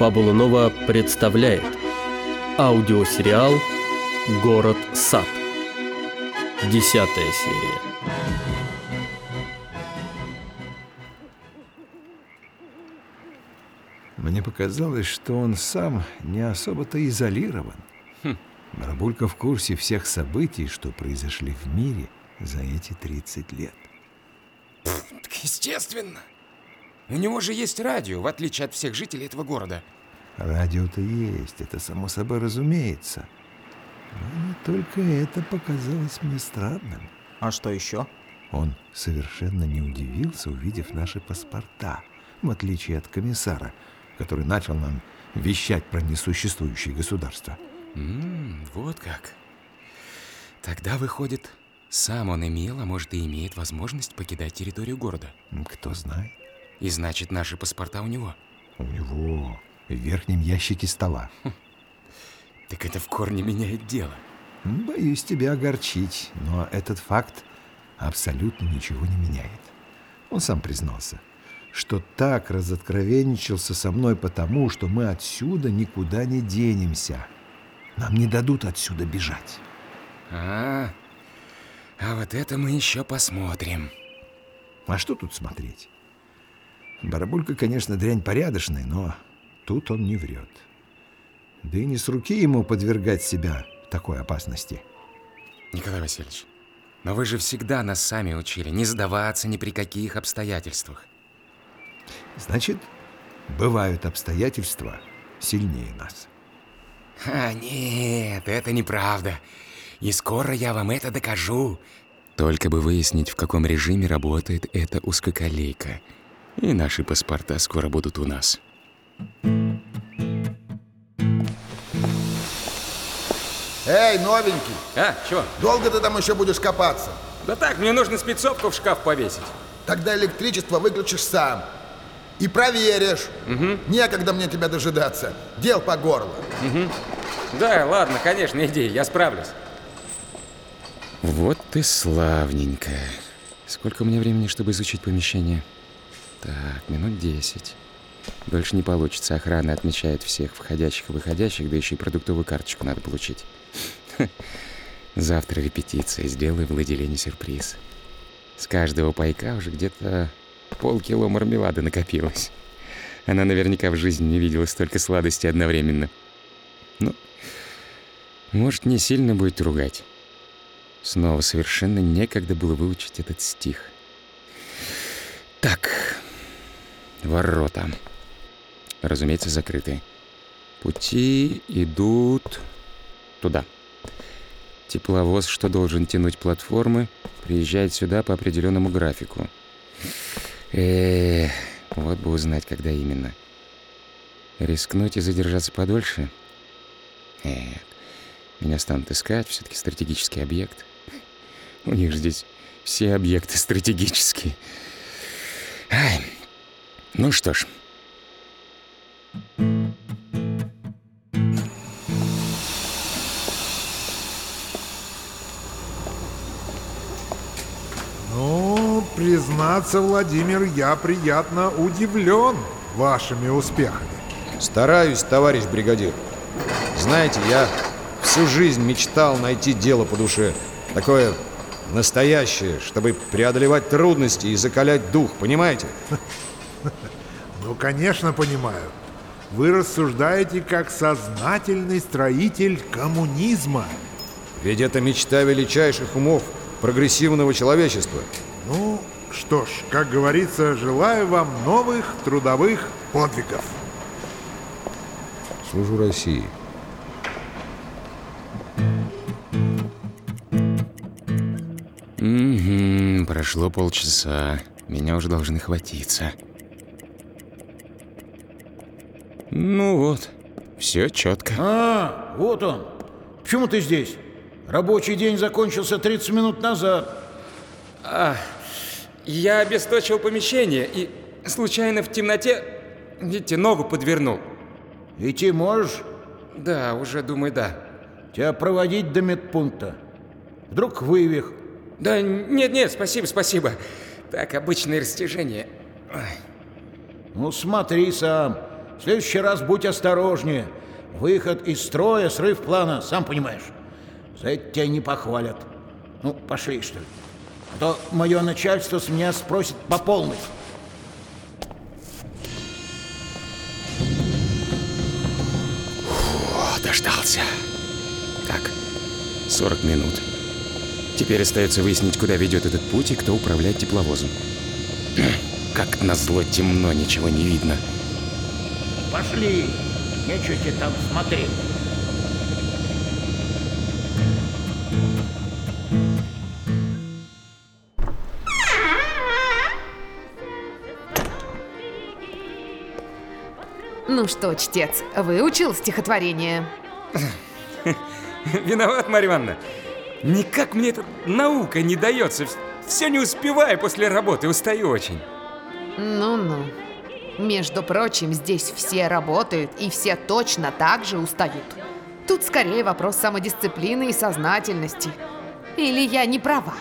Фабула Нова представляет аудиосериал «Город Сад». Десятая серия. Мне показалось, что он сам не особо-то изолирован. Барабулька в курсе всех событий, что произошли в мире за эти 30 лет. Так естественно. У него же есть радио, в отличие от всех жителей этого города. Радио-то есть, это само собой разумеется. Но не только это показалось мне странным. А что еще? Он совершенно не удивился, увидев наши паспорта, в отличие от комиссара, который начал нам вещать про несуществующие государства. М, вот как. Тогда выходит, сам он имел, а может и имеет возможность покидать территорию города. Кто знает, И значит, наши паспорта у него. у него в верхнем ящике стола. Так это в корне меняет дело. Боюсь тебя огорчить, но этот факт абсолютно ничего не меняет. Он сам признался, что так разоткровенничался со мной потому, что мы отсюда никуда не денемся. Нам не дадут отсюда бежать. А, а вот это мы еще посмотрим. А что тут смотреть? Барабулька, конечно, дрянь порядочный, но тут он не врет. Да и не с руки ему подвергать себя такой опасности. Николай Васильевич, но вы же всегда нас сами учили не сдаваться ни при каких обстоятельствах. Значит, бывают обстоятельства сильнее нас. А, нет, это неправда. И скоро я вам это докажу. Только бы выяснить, в каком режиме работает эта узкоколейка. И наши паспорта скоро будут у нас. Эй, новенький, А, чё? долго ты там еще будешь копаться? Да так, мне нужно спецовку в шкаф повесить. Тогда электричество выключишь сам. И проверишь. Некогда мне тебя дожидаться. Дел по горло. Да, ладно, конечно, иди, я справлюсь. Вот ты славненько. Сколько мне времени, чтобы изучить помещение? Так, минут 10. Дольше не получится. Охрана отмечает всех входящих и выходящих, да еще и продуктовую карточку надо получить. Завтра репетиция. Сделаю Владилене сюрприз. С каждого пайка уже где-то полкило мармелада накопилось. Она наверняка в жизни не видела столько сладостей одновременно. Ну, может, не сильно будет ругать. Снова совершенно некогда было выучить этот стих. Так, ворота. Разумеется, закрыты. Пути идут туда. Тепловоз, что должен тянуть платформы, приезжает сюда по определенному графику. Эх, вот бы узнать, когда именно. Рискнуть и задержаться подольше? Нет. Меня станут искать, все-таки стратегический объект. У них здесь все объекты стратегические. Ай. Ну что ж. Ну, признаться, Владимир, я приятно удивлен вашими успехами. Стараюсь, товарищ бригадир. Знаете, я всю жизнь мечтал найти дело по душе. Такое настоящее, чтобы преодолевать трудности и закалять дух, понимаете? Ну, конечно, понимаю. Вы рассуждаете как сознательный строитель коммунизма. Ведь это мечта величайших умов прогрессивного человечества. Ну, что ж, как говорится, желаю вам новых трудовых подвигов. Служу России. Угу, прошло полчаса. Меня уже должны хватиться. Ну вот, все четко. А, вот он. Почему ты здесь? Рабочий день закончился 30 минут назад. Я обесточил помещение и случайно в темноте, видите, ногу подвернул. Идти можешь? Да, уже думаю, да. Тебя проводить до медпункта. Вдруг вывих. Да нет, нет, спасибо, спасибо. Так, обычное растяжение. Ой. Ну, смотри сам. В следующий раз будь осторожнее. Выход из строя, срыв плана, сам понимаешь. За это тебя не похвалят. Ну, пошли, что ли. А то мое начальство с меня спросит по полной. О, дождался. Так, 40 минут. Теперь остается выяснить, куда ведет этот путь и кто управляет тепловозом. Как назло темно, ничего не видно. Пошли. Нечего тебе там смотреть. Ну что, чтец, выучил стихотворение? Виноват, Марья Ивановна. Никак мне эта наука не дается. Все не успеваю после работы, устаю очень. Ну-ну. Между прочим, здесь все работают и все точно так же устают. Тут скорее вопрос самодисциплины и сознательности. Или я не права?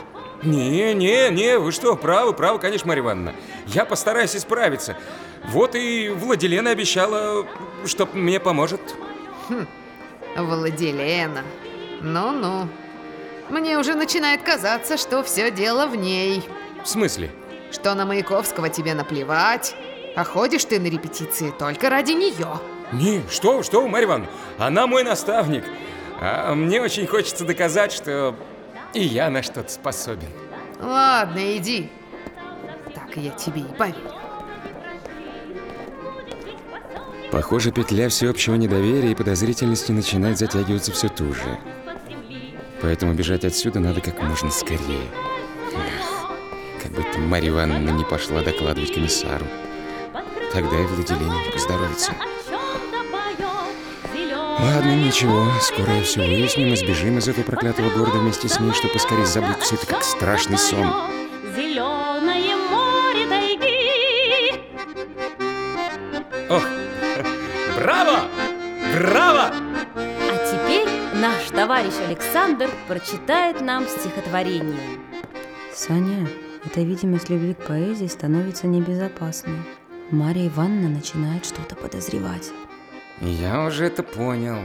Не, не, не, вы что, правы, правы, конечно, Марья Ивановна. Я постараюсь исправиться. Вот и Владилена обещала, что мне поможет. Владилена. Ну-ну. Мне уже начинает казаться, что все дело в ней. В смысле? Что на Маяковского тебе наплевать, а ходишь ты на репетиции только ради нее. Не, что, что, Марья Ивановна, она мой наставник. А мне очень хочется доказать, что и я на что-то способен. Ладно, иди. Так я тебе и поверю. Похоже, петля всеобщего недоверия и подозрительности начинает затягиваться все туже. Поэтому бежать отсюда надо как можно скорее. Эх, как бы ты, Марья Ивановна, не пошла докладывать комиссару. Тогда и Владилене не поздоровится. Ладно, ничего, скоро я все выясним и сбежим из этого проклятого города вместе с ней, чтобы поскорее забыть все это как страшный сон. Зеленое море тайги. Ох, браво! Браво! А теперь наш товарищ Александр прочитает нам стихотворение. Саня, эта видимость любви к поэзии становится небезопасной. Мария Ивановна начинает что-то подозревать. Я уже это понял.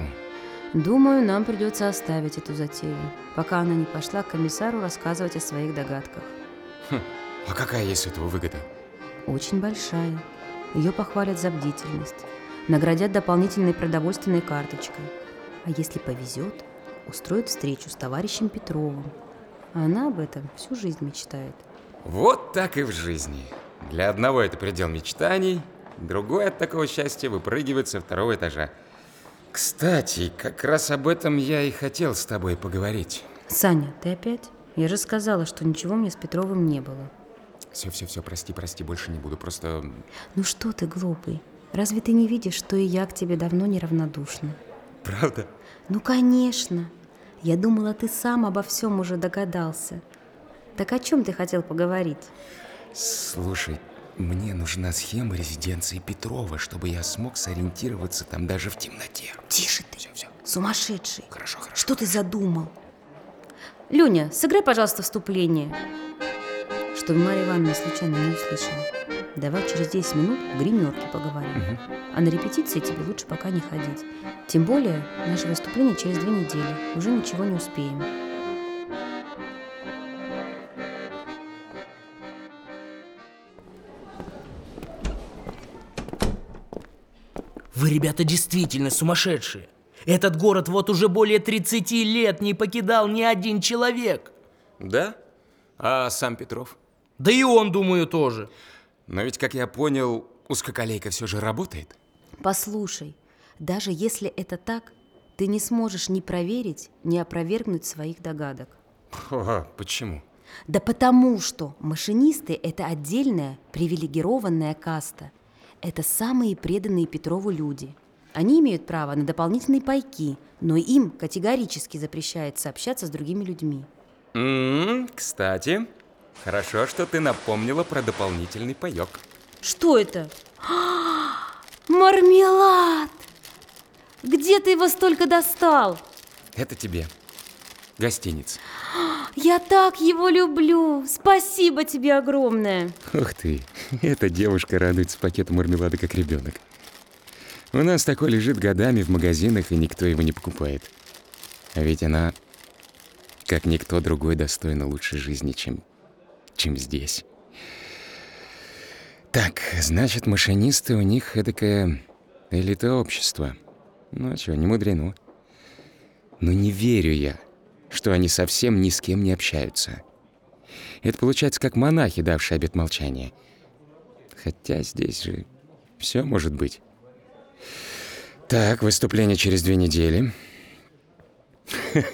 Думаю, нам придется оставить эту затею, пока она не пошла к комиссару рассказывать о своих догадках. А какая есть с этого выгода? Очень большая. Ее похвалят за бдительность. Наградят дополнительной продовольственной карточкой. А если повезет, устроят встречу с товарищем Петровым. Она об этом всю жизнь мечтает. Вот так и в жизни. Для одного это предел мечтаний, другой от такого счастья выпрыгивает со второго этажа. Кстати, как раз об этом я и хотел с тобой поговорить. Саня, ты опять? Я же сказала, что ничего мне с Петровым не было. Все, все, все, прости, прости, больше не буду, просто... Ну что ты, глупый? Разве ты не видишь, что и я к тебе давно неравнодушна? Правда? Ну, конечно. Я думала, ты сам обо всем уже догадался. Так о чем ты хотел поговорить? Слушай, мне нужна схема резиденции Петрова, чтобы я смог сориентироваться там даже в темноте. Тише ты. Все, все. Сумасшедший. Хорошо, хорошо. Что ты задумал? Люня, сыграй, пожалуйста, вступление. Чтобы Марья Ивановна случайно не услышала. Давай через 10 минут в гримерке поговорим. А на репетиции тебе лучше пока не ходить. Тем более, наше выступление через две недели. Уже ничего не успеем. Вы, ребята, действительно сумасшедшие. Этот город вот уже более 30 лет не покидал ни один человек. Да? А сам Петров? Да и он, думаю, тоже. Но ведь, как я понял, узкоколейка все же работает. Послушай, даже если это так, ты не сможешь ни проверить, ни опровергнуть своих догадок. О, почему? Да потому что машинисты – это отдельная привилегированная каста. Это самые преданные Петрову люди. Они имеют право на дополнительные пайки, но им категорически запрещается общаться с другими людьми. М, кстати, хорошо, что ты напомнила про дополнительный паёк. Что это? Мармелад! Где ты его столько достал? Это тебе. Гостиница. Я так его люблю! Спасибо тебе огромное! Ух ты, эта девушка радуется пакету мармелада как ребенок. У нас такой лежит годами в магазинах, и никто его не покупает. А ведь она, как никто другой, достойна лучшей жизни, чем, чем здесь. Так, значит, машинисты у них эдакая элита общества. Ну а чё, не мудрено. Но не верю я, что они совсем ни с кем не общаются. Это получается как монахи, давшие обет молчания. Хотя здесь же все может быть. Так, выступление через две недели.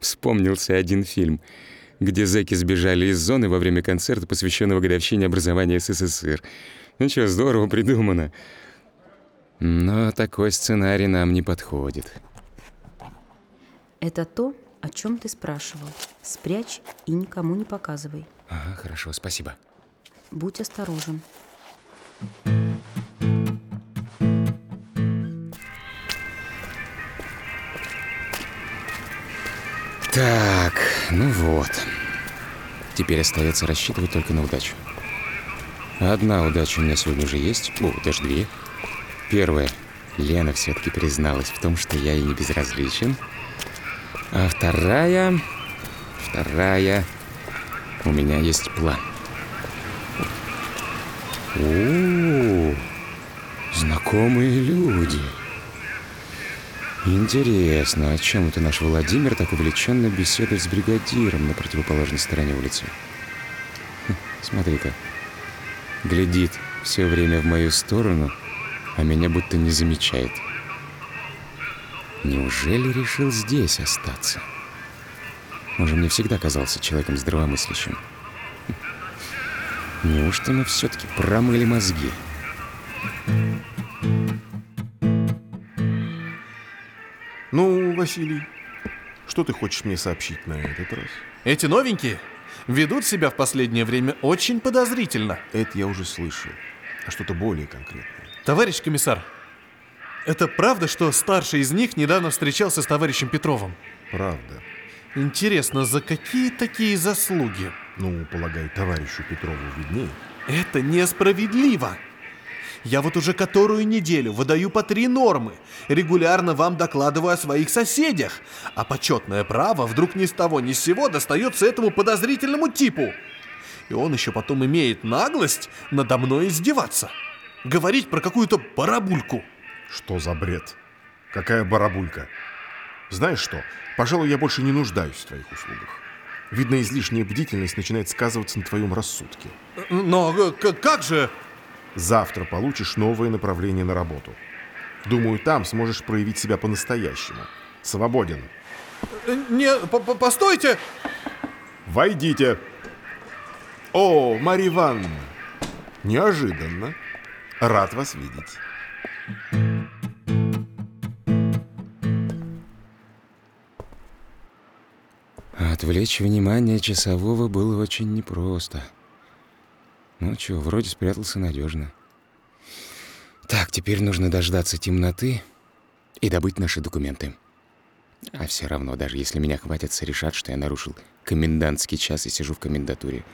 Вспомнился один фильм, где зэки сбежали из зоны во время концерта, посвященного годовщине образования СССР. Ну что, здорово придумано. Но такой сценарий нам не подходит. Это то, о чем ты спрашивал. Спрячь и никому не показывай. Ага, хорошо, спасибо. Будь осторожен. Так, ну вот. Теперь остается рассчитывать только на удачу. Одна удача у меня сегодня уже есть. О, даже две. Первая. Лена все-таки призналась в том, что я ей не безразличен. А вторая... Вторая... У меня есть план. О, знакомые люди. Интересно, о чем это наш Владимир так увлеченно беседует с бригадиром на противоположной стороне улицы? Хм, Смотри-ка. Глядит все время в мою сторону, а меня будто не замечает. Неужели решил здесь остаться? Он же мне всегда казался человеком здравомыслящим. Хм. Неужто мы все-таки промыли мозги? Ну, Василий, что ты хочешь мне сообщить на этот раз? Эти новенькие ведут себя в последнее время очень подозрительно. Это я уже слышал. А что-то более конкретное. Товарищ комиссар, это правда, что старший из них недавно встречался с товарищем Петровым? Правда. Интересно, за какие такие заслуги? Ну, полагаю, товарищу Петрову виднее. Это несправедливо. Я вот уже которую неделю выдаю по три нормы, регулярно вам докладываю о своих соседях, а почетное право вдруг ни с того ни с сего достается этому подозрительному типу. И он еще потом имеет наглость надо мной издеваться. Говорить про какую-то барабульку. Что за бред? Какая барабулька? Знаешь что, пожалуй, я больше не нуждаюсь в твоих услугах. Видно, излишняя бдительность начинает сказываться на твоем рассудке. Но э, как же... Завтра получишь новое направление на работу. Думаю, там сможешь проявить себя по-настоящему. Свободен. Э, Не, по- по- постойте! Войдите. О, Марья Ивановна. Неожиданно. Рад вас видеть. Отвлечь внимание часового было очень непросто. Ну чё, вроде спрятался надежно. Так, теперь нужно дождаться темноты и добыть наши документы. А все равно, даже если меня хватятся, решат, что я нарушил комендантский час и сижу в комендатуре.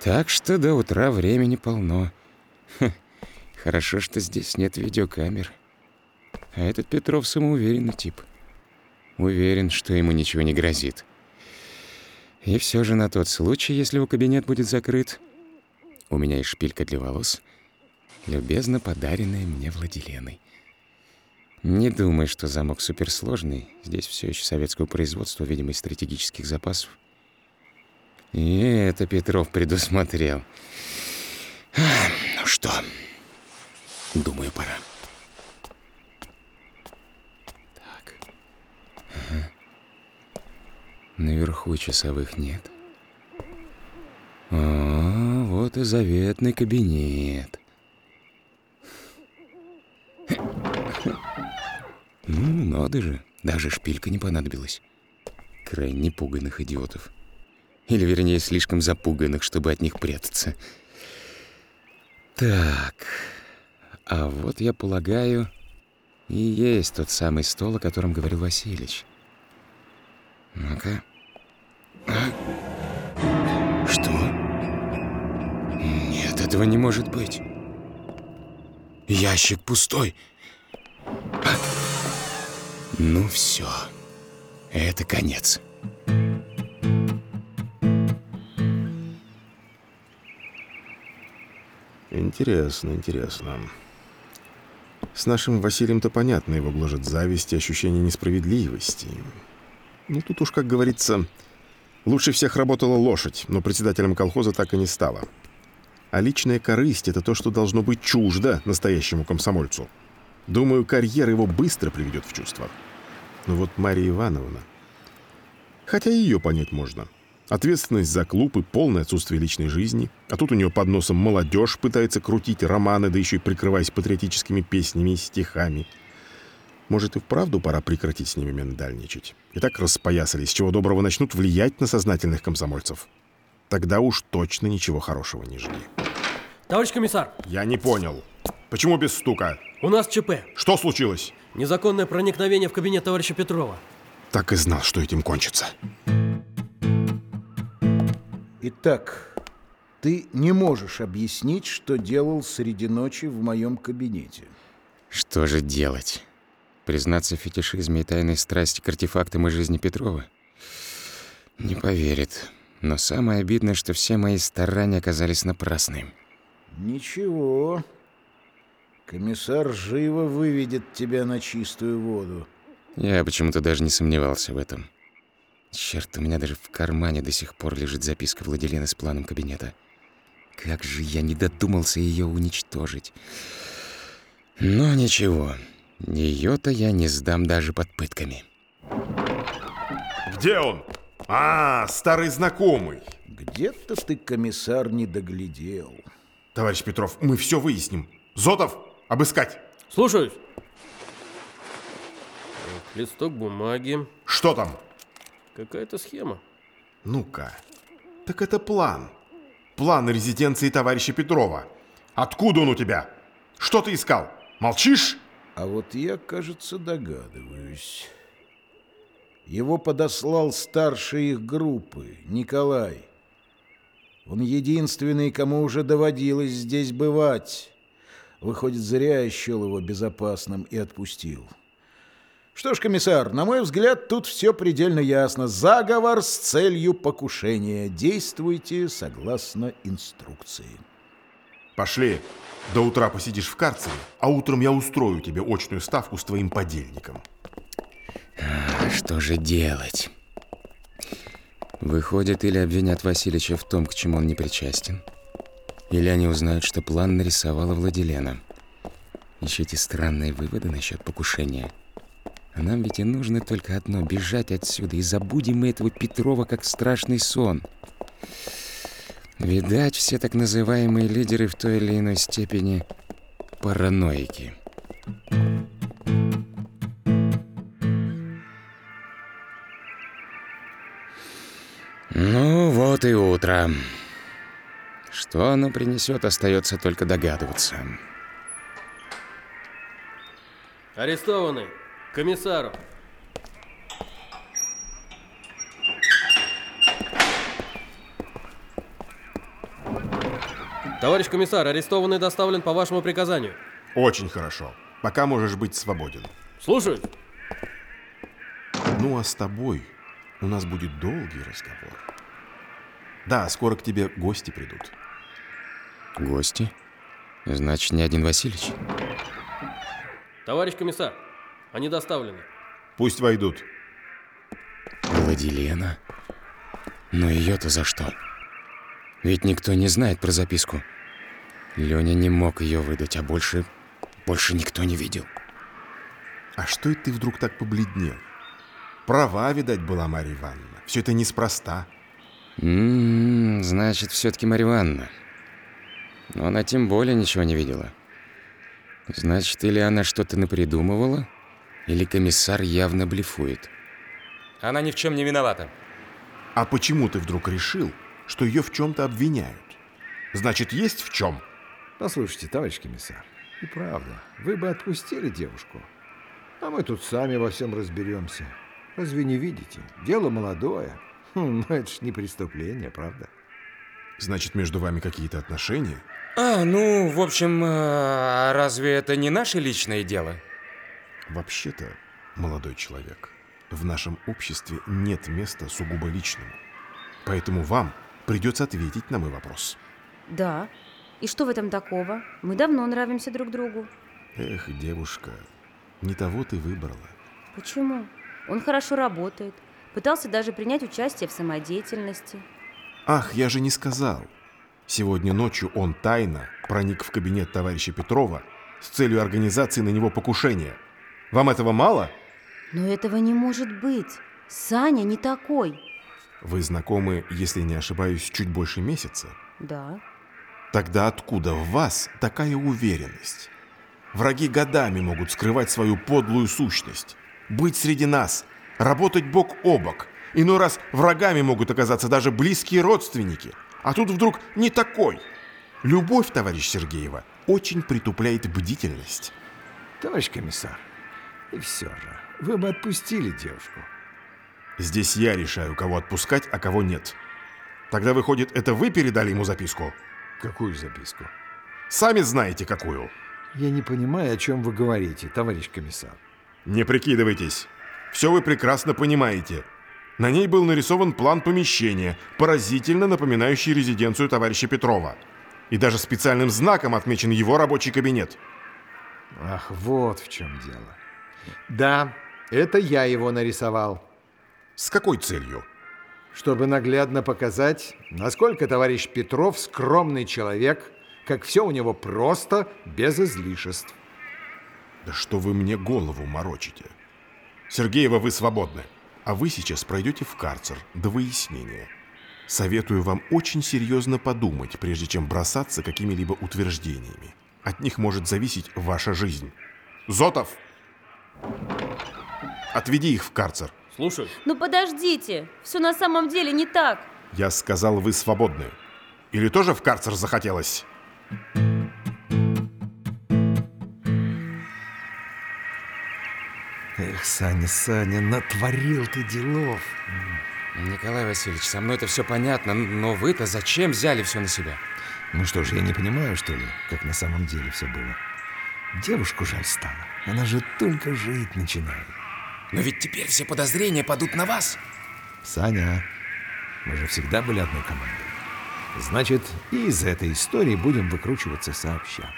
Так что до утра времени полно. Хм, Хорошо, что здесь нет видеокамер. А этот Петров самоуверенный тип. Уверен, что ему ничего не грозит. И все же на тот случай, если его кабинет будет закрыт, у меня есть шпилька для волос, любезно подаренная мне Владиленой. Не думаю, что замок суперсложный. Здесь все еще советского производства, видимо, из стратегических запасов. И это Петров предусмотрел. Ну что, думаю, пора. Так. Ага. Наверху часовых нет. А, вот и заветный кабинет. Ну, надо же, даже шпилька не понадобилась. Крайне пуганных идиотов. Или, вернее, слишком запуганных, чтобы от них прятаться. Так, а вот, я полагаю, и есть тот самый стол, о котором говорил Васильевич. Ну-ка. А? Что? Нет, этого не может быть. Ящик пустой. А. Ну все. Это конец. Интересно, интересно. С нашим Василием-то понятно, его гложет зависть и ощущение несправедливости. Ну, тут уж, как говорится, лучше всех работала лошадь, но председателем колхоза так и не стала. А личная корысть — это то, что должно быть чуждо настоящему комсомольцу. Думаю, карьера его быстро приведет в чувство. Но вот Мария Ивановна... Хотя ее понять можно. Ответственность за клуб и полное отсутствие личной жизни. А тут у нее под носом молодежь пытается крутить романы, да еще и прикрываясь патриотическими песнями и стихами. Может, и вправду пора прекратить с ними миндальничать. И так распоясались, чего доброго начнут влиять на сознательных комсомольцев. Тогда уж точно ничего хорошего не жди. Товарищ комиссар! Я не понял. Почему без стука? У нас ЧП. Что случилось? Незаконное проникновение в кабинет товарища Петрова. Так и знал, что этим кончится. Итак, ты не можешь объяснить, что делал среди ночи в моем кабинете. Что же делать? Признаться в фетишизме и тайной страсти к артефактам из жизни Петрова? Не поверит. Но самое обидное, что все мои старания оказались напрасны. Ничего. Комиссар живо выведет тебя на чистую воду. Я почему-то даже не сомневался в этом. Черт, у меня даже в кармане до сих пор лежит записка Владилена с планом кабинета. Как же я не додумался ее уничтожить. Но ничего, ее-то я не сдам даже под пытками. Где он? А, старый знакомый. Где-то ты, комиссар, не доглядел. Товарищ Петров, мы все выясним. Зотов, обыскать. Слушаюсь. Листок бумаги. Что там? Какая-то схема. Ну-ка. Так это план. План резиденции товарища Петрова. Откуда он у тебя? Что ты искал? Молчишь? А вот я, кажется, догадываюсь. Его подослал старший их группы, Николай. Он единственный, кому уже доводилось здесь бывать. Выходит, зря я счел его безопасным и отпустил. Что ж, комиссар, на мой взгляд, тут все предельно ясно. Заговор с целью покушения. Действуйте согласно инструкции. Пошли. До утра посидишь в карцере, а утром я устрою тебе очную ставку с твоим подельником. А, что же делать? Выходит, или обвинят Васильевича в том, к чему он не причастен, или они узнают, что план нарисовала Владилена. Еще эти странные выводы насчет покушения – а нам ведь и нужно только одно — бежать отсюда, и забудем мы этого Петрова как страшный сон. Видать, все так называемые лидеры в той или иной степени параноики. Ну, вот и утро. Что оно принесет, остается только догадываться. Арестованный комиссару. Товарищ комиссар, арестованный доставлен по вашему приказанию. Очень хорошо. Пока можешь быть свободен. Слушаюсь. Ну, а с тобой у нас будет долгий разговор. Да, скоро к тебе гости придут. Гости? Значит, не один Васильевич? Товарищ комиссар, они доставлены. Пусть войдут. Владилена? Но ее-то за что? Ведь никто не знает про записку. Леня не мог ее выдать, а больше... больше никто не видел. А что это ты вдруг так побледнел? Права, видать, была Марья Ивановна. Все это неспроста. М -м, значит, все-таки Марья Ивановна. Но она тем более ничего не видела. Значит, или она что-то напридумывала, или комиссар явно блефует. Она ни в чем не виновата. А почему ты вдруг решил, что ее в чем-то обвиняют? Значит, есть в чем? Послушайте, товарищ комиссар, и правда, вы бы отпустили девушку. А мы тут сами во всем разберемся. Разве не видите? Дело молодое. Хм, но это ж не преступление, правда? Значит, между вами какие-то отношения? А, ну, в общем, а разве это не наше личное дело? Вообще-то, молодой человек, в нашем обществе нет места сугубо личному. Поэтому вам придется ответить на мой вопрос. Да. И что в этом такого? Мы давно нравимся друг другу. Эх, девушка, не того ты выбрала. Почему? Он хорошо работает. Пытался даже принять участие в самодеятельности. Ах, я же не сказал. Сегодня ночью он тайно проник в кабинет товарища Петрова с целью организации на него покушения. Вам этого мало? Но этого не может быть. Саня не такой. Вы знакомы, если не ошибаюсь, чуть больше месяца? Да. Тогда откуда в вас такая уверенность? Враги годами могут скрывать свою подлую сущность, быть среди нас, работать бок о бок. Иной раз врагами могут оказаться даже близкие родственники. А тут вдруг не такой. Любовь, товарищ Сергеева, очень притупляет бдительность. Товарищ комиссар, и все же, вы бы отпустили девушку. Здесь я решаю, кого отпускать, а кого нет. Тогда, выходит, это вы передали ему записку? Какую записку? Сами знаете, какую. Я не понимаю, о чем вы говорите, товарищ комиссар. Не прикидывайтесь. Все вы прекрасно понимаете. На ней был нарисован план помещения, поразительно напоминающий резиденцию товарища Петрова. И даже специальным знаком отмечен его рабочий кабинет. Ах, вот в чем дело. Да, это я его нарисовал. С какой целью? Чтобы наглядно показать, насколько товарищ Петров скромный человек, как все у него просто, без излишеств. Да что вы мне голову морочите? Сергеева, вы свободны. А вы сейчас пройдете в карцер до выяснения. Советую вам очень серьезно подумать, прежде чем бросаться какими-либо утверждениями. От них может зависеть ваша жизнь. Зотов! Отведи их в карцер. Слушай. Ну подождите, все на самом деле не так. Я сказал, вы свободны. Или тоже в карцер захотелось? Эх, Саня, Саня, натворил ты делов. Николай Васильевич, со мной это все понятно, но вы-то зачем взяли все на себя? Ну что ж, я не понимаю, что ли, как на самом деле все было. Девушку жаль стало. Она же только жить начинает. Но ведь теперь все подозрения падут на вас. Саня, мы же всегда были одной командой. Значит, и из этой истории будем выкручиваться сообща.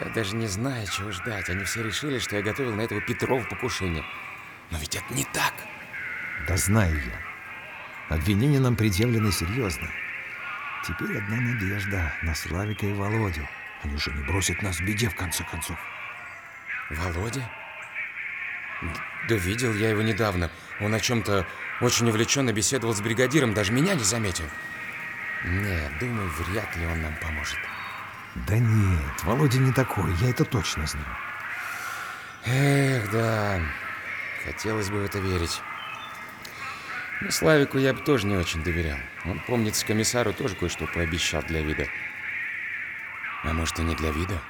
Я даже не знаю, чего ждать. Они все решили, что я готовил на этого Петрова покушение. Но ведь это не так. Да знаю я. Обвинения нам предъявлены серьезно. Теперь одна надежда на Славика и Володю. Они же не бросят нас в беде, в конце концов. Володя? Да видел я его недавно. Он о чем-то очень увлеченно беседовал с бригадиром, даже меня не заметил. Нет, думаю, вряд ли он нам поможет. Да нет, Володя не такой, я это точно знаю. Эх, да, хотелось бы в это верить. Но Славику я бы тоже не очень доверял. Он, помнится, комиссару тоже кое-что пообещал для вида. А может, и не для вида?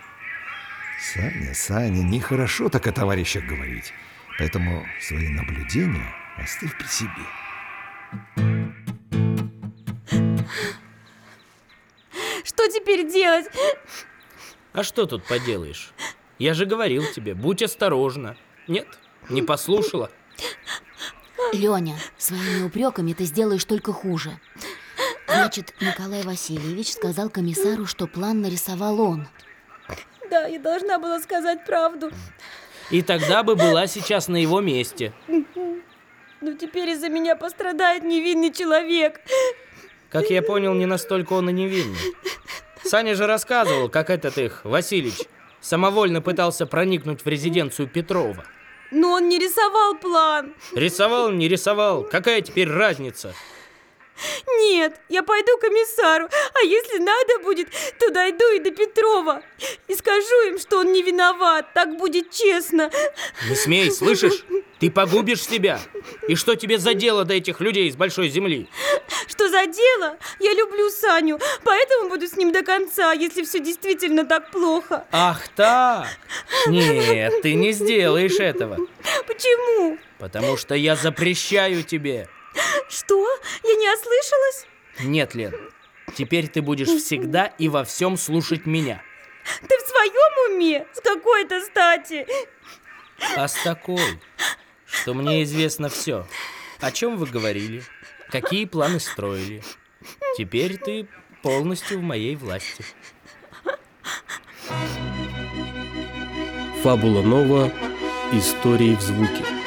Саня, Саня, нехорошо так о товарищах говорить. Поэтому свои наблюдения оставь при себе. Что теперь делать? А что тут поделаешь? Я же говорил тебе, будь осторожна. Нет, не послушала. Леня, своими упреками ты сделаешь только хуже. Значит, Николай Васильевич сказал комиссару, что план нарисовал он. Да, я должна была сказать правду. И тогда бы была сейчас на его месте. Но теперь из-за меня пострадает невинный человек. Как я понял, не настолько он и невинный. Саня же рассказывал, как этот их, Васильич, самовольно пытался проникнуть в резиденцию Петрова. Но он не рисовал план. Рисовал, не рисовал, какая теперь разница? Нет, я пойду к комиссару, а если надо будет, то дойду и до Петрова. И скажу им, что он не виноват, так будет честно. Не смей, слышишь? Ты погубишь себя. И что тебе за дело до этих людей из большой земли? Что за дело? Я люблю Саню, поэтому буду с ним до конца, если все действительно так плохо. Ах так? Нет, ты не сделаешь этого. Почему? Потому что я запрещаю тебе. Что? Я не ослышалась? Нет, Лен, Теперь ты будешь всегда и во всем слушать меня. Ты в своем уме? С какой-то стати? А с такой, что мне известно все. О чем вы говорили, какие планы строили. Теперь ты полностью в моей власти. Фабула Нова. Истории в звуке.